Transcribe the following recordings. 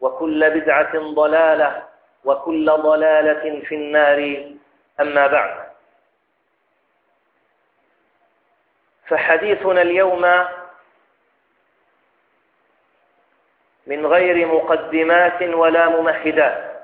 وكل بدعة ضلالة وكل ضلالة في النار. أما بعد. فحديثنا اليوم من غير مقدمات ولا ممهدات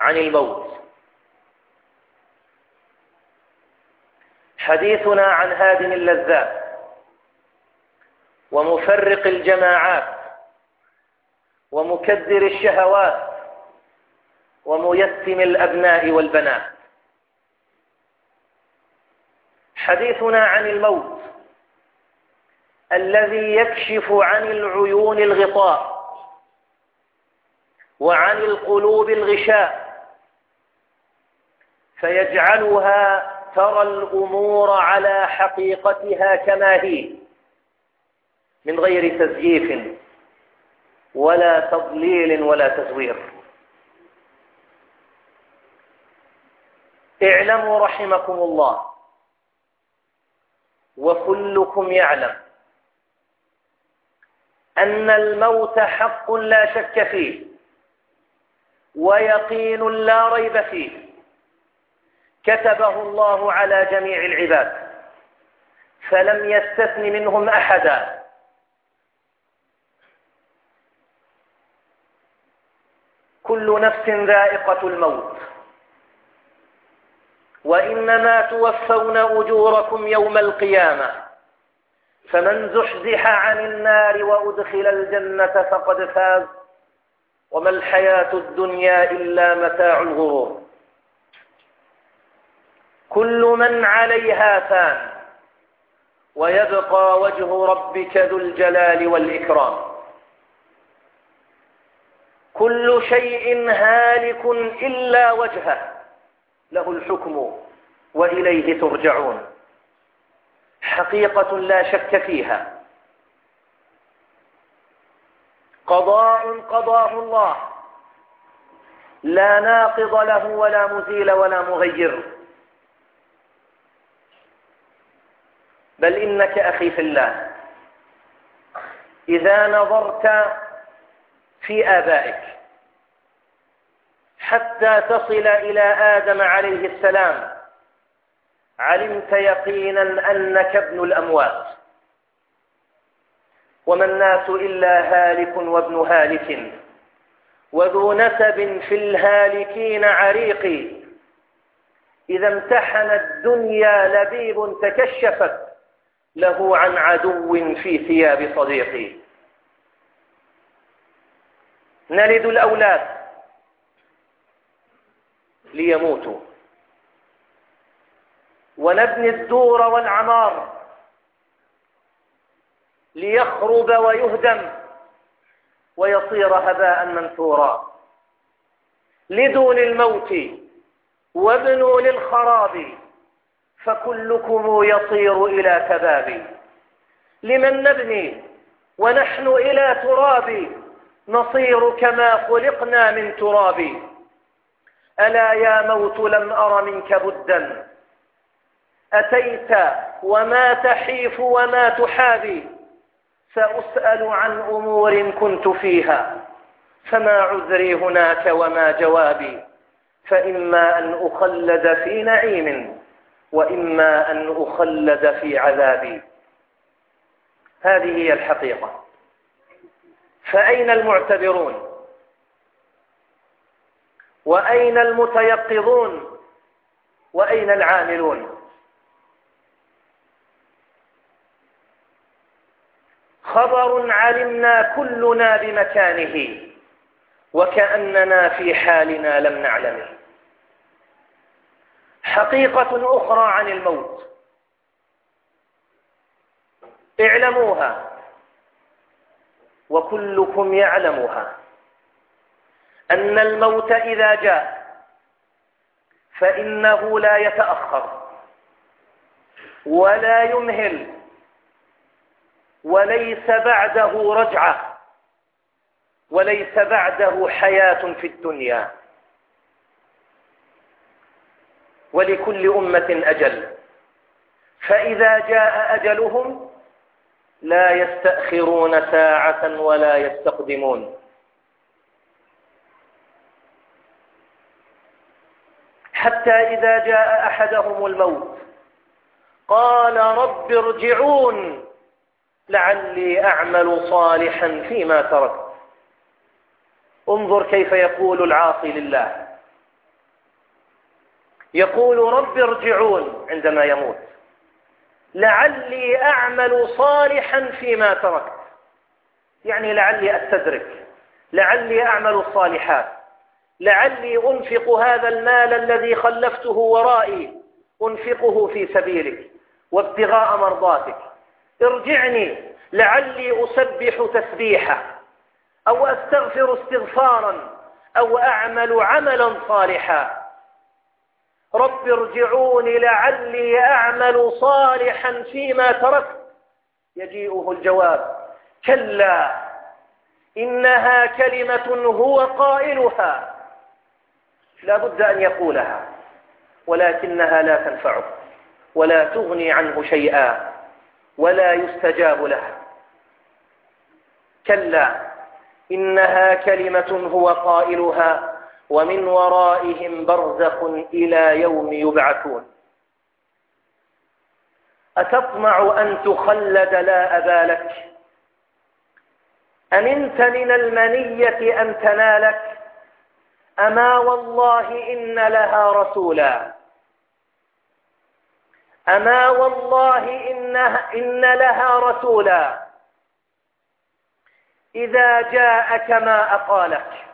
عن الموت. حديثنا عن هادم اللذات ومفرق الجماعات ومكدر الشهوات وميسم الأبناء والبنات. حديثنا عن الموت الذي يكشف عن العيون الغطاء وعن القلوب الغشاء فيجعلها ترى الأمور على حقيقتها كما هي من غير تزييف. ولا تضليل ولا تزوير. اعلموا رحمكم الله وكلكم يعلم أن الموت حق لا شك فيه ويقين لا ريب فيه. كتبه الله على جميع العباد فلم يستثن منهم أحدا. كل نفس ذائقة الموت. وإنما توفون أجوركم يوم القيامة. فمن زحزح عن النار وأدخل الجنة فقد فاز. وما الحياة الدنيا إلا متاع الغرور. كل من عليها فان. ويبقى وجه ربك ذو الجلال والإكرام. كل شيء هالك إلا وجهه له الحكم وإليه ترجعون. حقيقة لا شك فيها. قضاء قضاه الله. لا ناقض له ولا مزيل ولا مغير. بل إنك أخي في الله. إذا نظرت في آبائك. حتى تصل إلى آدم عليه السلام. علمت يقينا أنك ابن الأموات. وما الناس إلا هالك وابن هالك. وذو نسب في الهالكين عريق. إذا امتحن الدنيا لبيب تكشفت. له عن عدو في ثياب صديقي. نلد الأولاد ليموتوا. ونبني الدور والعمار ليخرب ويهدم ويصير هباء منثورا. لدون الموت وابنوا للخراب فكلكم يصير إلى كباب. لمن نبني ونحن إلى تراب نصير كما خلقنا من تراب. ألا يا موت لم أر منك بدا. أتيت وما تحيف وما تحابي. سأسأل عن أمور كنت فيها. فما عذري هناك وما جوابي. فإما أن أخلد في نعيم وإما أن أخلد في عذابي. هذه هي الحقيقة. فأين المعتبرون؟ وأين المتيقظون؟ وأين العاملون؟ خبر علمنا كلنا بمكانه وكأننا في حالنا لم نعلمه. حقيقة أخرى عن الموت. اعلموها. وكلكم يعلمها. أن الموت إذا جاء فإنه لا يتأخر ولا يمهل وليس بعده رجعة وليس بعده حياة في الدنيا. ولكل أمة أجل. فإذا جاء أجلهم لا يستأخرون ساعة ولا يستقدمون. حتى إذا جاء أحدهم الموت قال رب ارجعون لعلي أعمل صالحا فيما تركت. انظر كيف يقول العاصي لله. يقول رب ارجعون عندما يموت. لعلي أعمل صالحا فيما تركت. يعني لعلي أستدرك. لعلي أعمل الصالحات. لعلي أنفق هذا المال الذي خلفته ورائي. أنفقه في سبيلك وابتغاء مرضاتك. ارجعني. لعلي أسبح تسبيحة. أو أستغفر استغفارا. أو أعمل عملا صالحا. رب ارجعوني لعلي أعمل صالحا فيما تركت. يجيئه الجواب كلا إنها كلمة هو قائلها. لا بد أن يقولها ولكنها لا تنفعه ولا تغني عنه شيئا ولا يستجاب له كلا إنها كلمة هو قائلها. ومن ورائهم برزخ إلى يوم يبعثون. أتطمع أن تخلد لا أبا لك؟ أمنت من المنية أن تنالك؟ أما والله إن لها رسولا. أما والله إنها إن لها رسولا. إذا جاءك ما أقالك.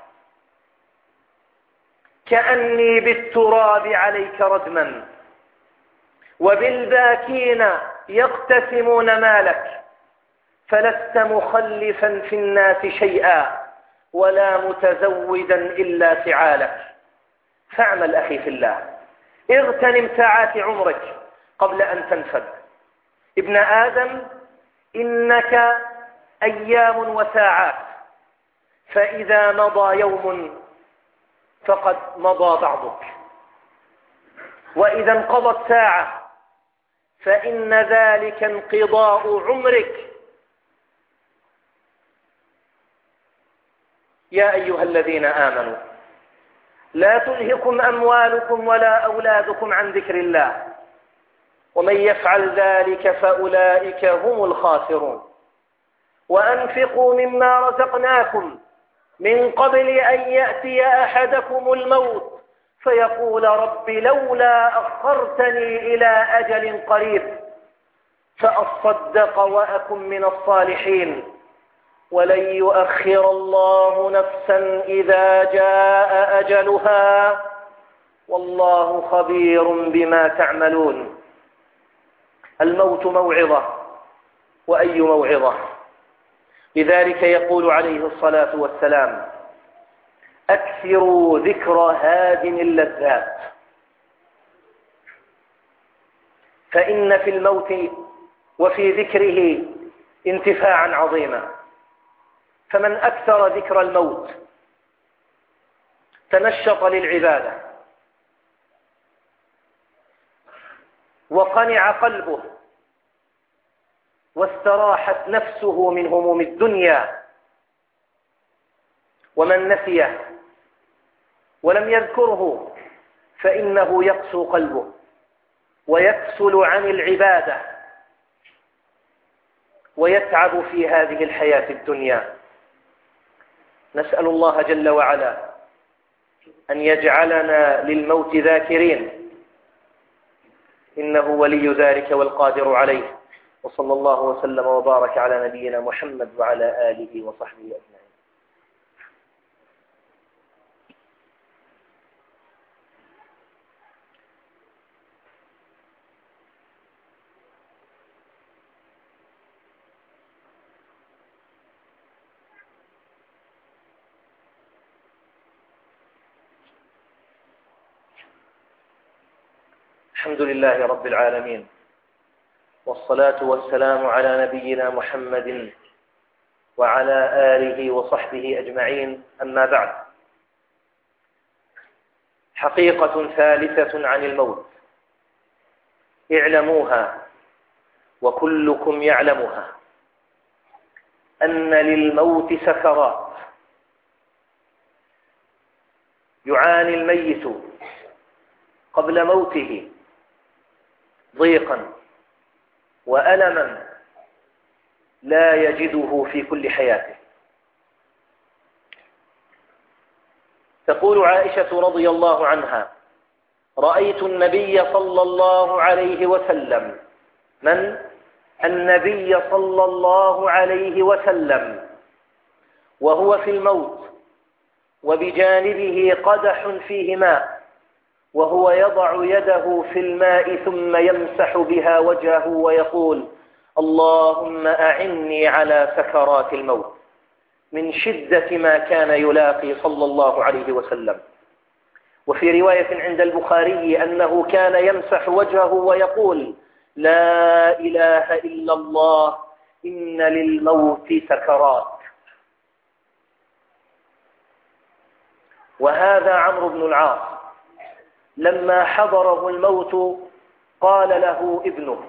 كأني بالتراب عليك ردما وبالباكين يقتسمون مالك فلست مخلفا في الناس شيئا ولا متزودا إلا فعالك. فاعمل أخي في الله اغتنم ساعات عمرك قبل أن تنفد. ابن آدم إنك أيام وساعات فإذا مضى يوم فقد مضى بعضك. وإذا انقضت ساعة فإن ذلك انقضاء عمرك. يا أيها الذين آمنوا لا تلهكم أموالكم ولا أولادكم عن ذكر الله. ومن يفعل ذلك فأولئك هم الخاسرون. وأنفقوا مما رزقناكم. من قبل أن يأتي أحدكم الموت فيقول رب لولا أخرتني إلى أجل قريب فأصدق وأكن من الصالحين. ولن يؤخر الله نفسا إذا جاء أجلها. والله خبير بما تعملون. الموت موعظة. وأي موعظة؟ لذلك يقول عليه الصلاة والسلام أكثروا ذكر هادم اللذات. فإن في الموت وفي ذكره انتفاعا عظيما. فمن أكثر ذكر الموت تنشط للعبادة وقنع قلبه واستراحت نفسه من هموم الدنيا. ومن نسيه ولم يذكره فإنه يقسو قلبه ويكسل عن العبادة ويتعب في هذه الحياة الدنيا. نسأل الله جل وعلا أن يجعلنا للموت ذاكرين. إنه ولي ذلك والقادر عليه. وصلى الله وسلم وبارك على نبينا محمد وعلى آله وصحبه أجمعين. الحمد لله رب العالمين. والصلاة والسلام على نبينا محمد وعلى آله وصحبه أجمعين. أما بعد حقيقة ثالثة عن الموت. اعلموها وكلكم يعلمها أن للموت سكرات. يعاني الميت قبل موته ضيقا. وألما لا يجده في كل حياته تقول عائشة رضي الله عنها رأيت النبي صلى الله عليه وسلم من؟ النبي صلى الله عليه وسلم وهو في الموت وبجانبه قدح فيه ماء وهو يضع يده في الماء ثم يمسح بها وجهه ويقول اللهم أعني على سكرات الموت من شدة ما كان يلاقي صلى الله عليه وسلم. وفي رواية عند البخاري أنه كان يمسح وجهه ويقول لا إله إلا الله إن للموت سكرات. وهذا عمرو بن العاص لما حضره الموت قال له ابنه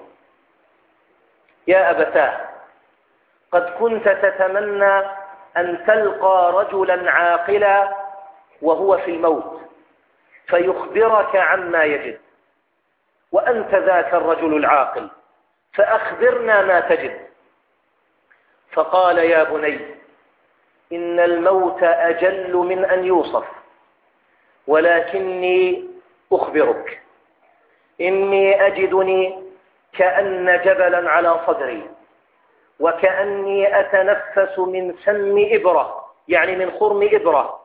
يا أبتاه قد كنت تتمنى أن تلقى رجلا عاقلا وهو في الموت فيخبرك عما يجد وأنت ذاك الرجل العاقل فأخبرنا ما تجد. فقال يا بني إن الموت أجل من أن يوصف ولكني أخبرك. إني أجدني كأن جبلا على صدري وكأني أتنفس من سم إبرة يعني من خرم إبرة.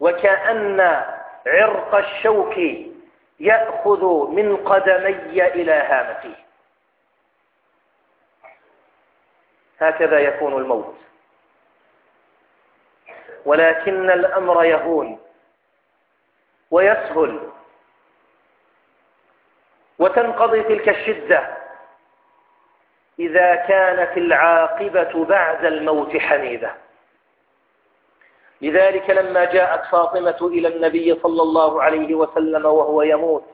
وكأن عرق الشوك يأخذ من قدمي إلى هامتي. هكذا يكون الموت. ولكن الأمر يهون. ويسهل وتنقضي تلك الشدة إذا كانت العاقبة بعد الموت حميدة. لذلك لما جاءت فاطمة إلى النبي صلى الله عليه وسلم وهو يموت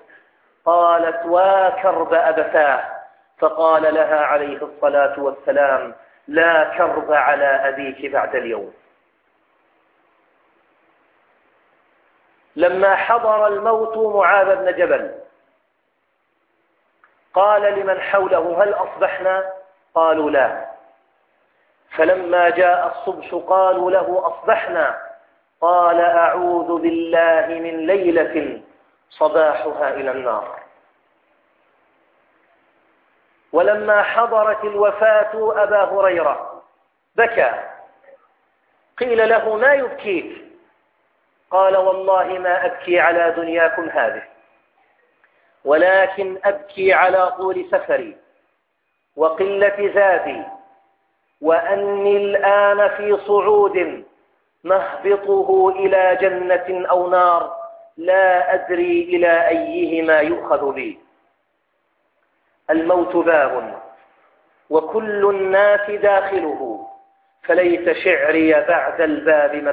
قالت واكرب أبتاه. فقال لها عليه الصلاة والسلام لا كرب على أبيك بعد اليوم. لما حضر الموت معاذ بن جبل. قال لمن حوله هل أصبحنا؟ قالوا لا. فلما جاء الصبح قالوا له أصبحنا؟ قال أعوذ بالله من ليلة صباحها إلى النار. ولما حضرت الوفاة أبا هريرة بكى. قيل له ما يبكيك؟ قال والله ما أبكي على دنياكم هذه ولكن أبكي على طول سفري وقلة زادي وأني الآن في صعود مهبطه إلى جنة أو نار لا أدري إلى أيهما يؤخذ بي. الموت باب وكل الناس داخله فليت شعري بعد الباب ما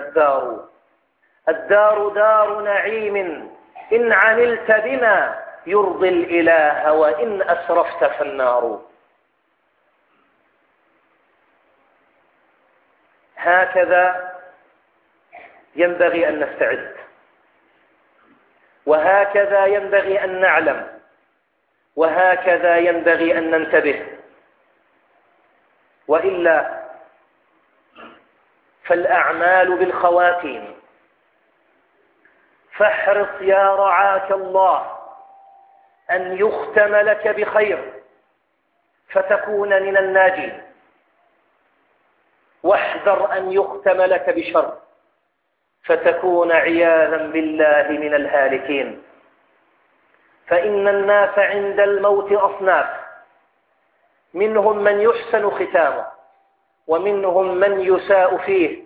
الدار دار نعيم. إن عملت بما يرضي الإله وإن أسرفت فالنار. هكذا ينبغي أن نستعد. وهكذا ينبغي أن نعلم. وهكذا ينبغي أن ننتبه. وإلا فالأعمال بالخواتيم. فاحرص يا رعاك الله أن يختم لك بخير فتكون من الناجين. واحذر أن يختم لك بشر فتكون عياذا بالله من الهالكين. فإن الناس عند الموت أصناف منهم من يحسن ختامه ومنهم من يساء فيه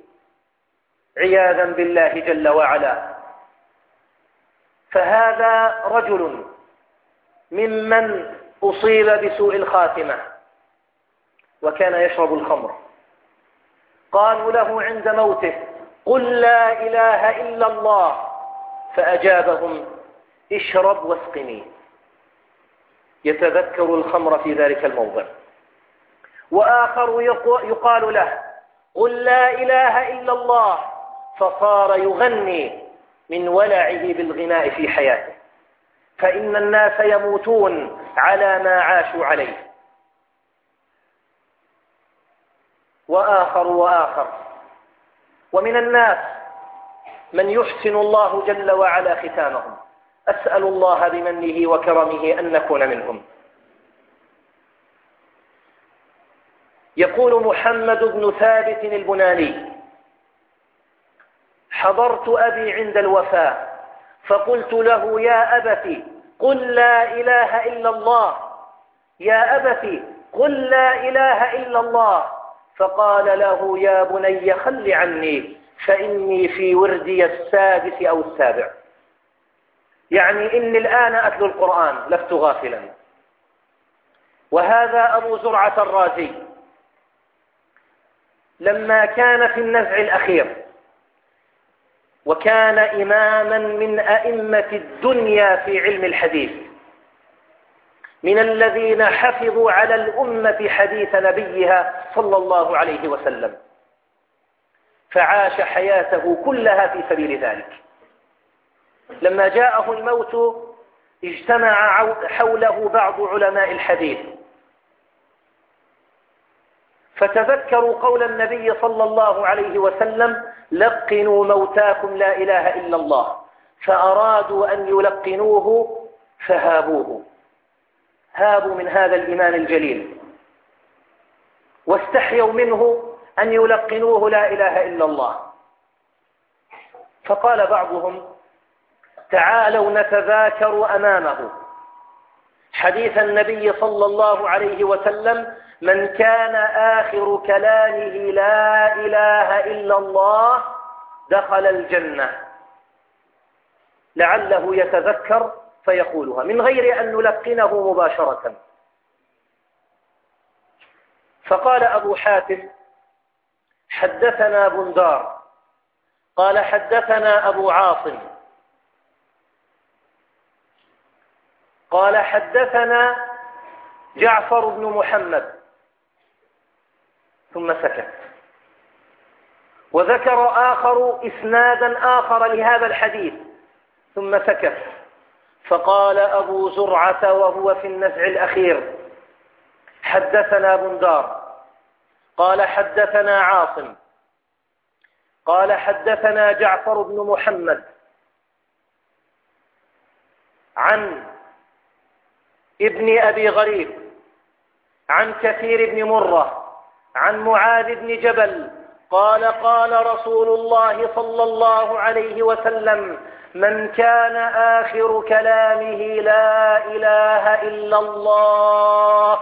عياذا بالله جل وعلا. فهذا رجل ممن أصيب بسوء الخاتمة وكان يشرب الخمر. قالوا له عند موته قل لا إله إلا الله. فأجابهم اشرب واسقني. يتذكر الخمر في ذلك الموضع. وآخر يقال له قل لا إله إلا الله. فصار يغني. من ولعه بالغناء في حياته. فإن الناس يموتون على ما عاشوا عليه. وآخر وآخر. ومن الناس من يحسن الله جل وعلا ختامهم. أسأل الله بمنه وكرمه أن نكون منهم. يقول محمد بن ثابت البناني حضرت أبي عند الوفاة فقلت له يا أبت قل لا إله إلا الله. يا أبت قل لا إله إلا الله. فقال له يا بني خل عني فإني في وردي السادس أو السابع. يعني إني الآن أتلو القرآن لست غافلا. وهذا أبو زرعة الرازي لما كان في النزع الأخير وكان إماما من أئمة الدنيا في علم الحديث. من الذين حفظوا على الأمة حديث نبيها صلى الله عليه وسلم. فعاش حياته كلها في سبيل ذلك. لما جاءه الموت اجتمع حوله بعض علماء الحديث. فتذكروا قول النبي صلى الله عليه وسلم لقنوا موتاكم لا إله إلا الله فأرادوا أن يلقنوه فهابوه. هابوا من هذا الإمام الجليل. واستحيوا منه أن يلقنوه لا إله إلا الله. فقال بعضهم تعالوا نتذاكر أمامه. حديث النبي صلى الله عليه وسلم من كان آخر كلامه لا إله إلا الله دخل الجنة. لعله يتذكر فيقولها من غير أن نلقنه مباشرة. فقال أبو حاتم حدثنا بندار. قال حدثنا أبو عاصم. قال حدثنا جعفر بن محمد. ثم سكت. وذكر آخر إسنادا آخر لهذا الحديث. ثم سكت. فقال أبو زرعة وهو في النزع الأخير حدثنا بندار. قال حدثنا عاصم. قال حدثنا جعفر بن محمد. عن ابن أبي غريب عن كثير بن مرة عن معاذ بن جبل قال قال رسول الله صلى الله عليه وسلم من كان آخر كلامه لا إله إلا الله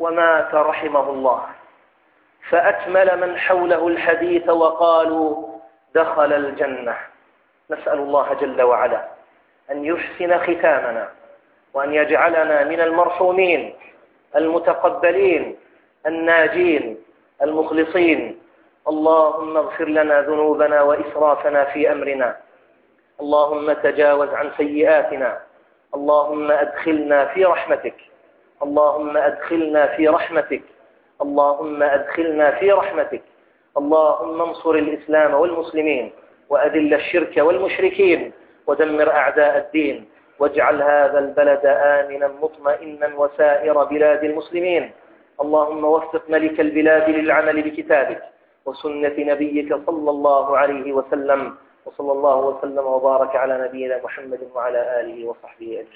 ومات رحمه الله. فأكمل من حوله الحديث وقالوا دخل الجنة. نسأل الله جل وعلا أن يحسن ختامنا. وأن يجعلنا من المرحومين المتقبلين الناجين المخلصين. اللهم اغفر لنا ذنوبنا وإسرافنا في أمرنا. اللهم تجاوز عن سيئاتنا. اللهم أدخلنا في رحمتك. اللهم أدخلنا في رحمتك. اللهم أدخلنا في رحمتك. اللهم انصر الإسلام والمسلمين وأذل الشرك والمشركين ودمر أعداء الدين. واجعل هذا البلد آمنا مطمئنا وسائر بلاد المسلمين. اللهم وفق ملك البلاد للعمل بكتابك وسنة نبيك صلى الله عليه وسلم. وصلى الله وسلم وبارك على نبينا محمد وعلى آله وصحبه أجمعين.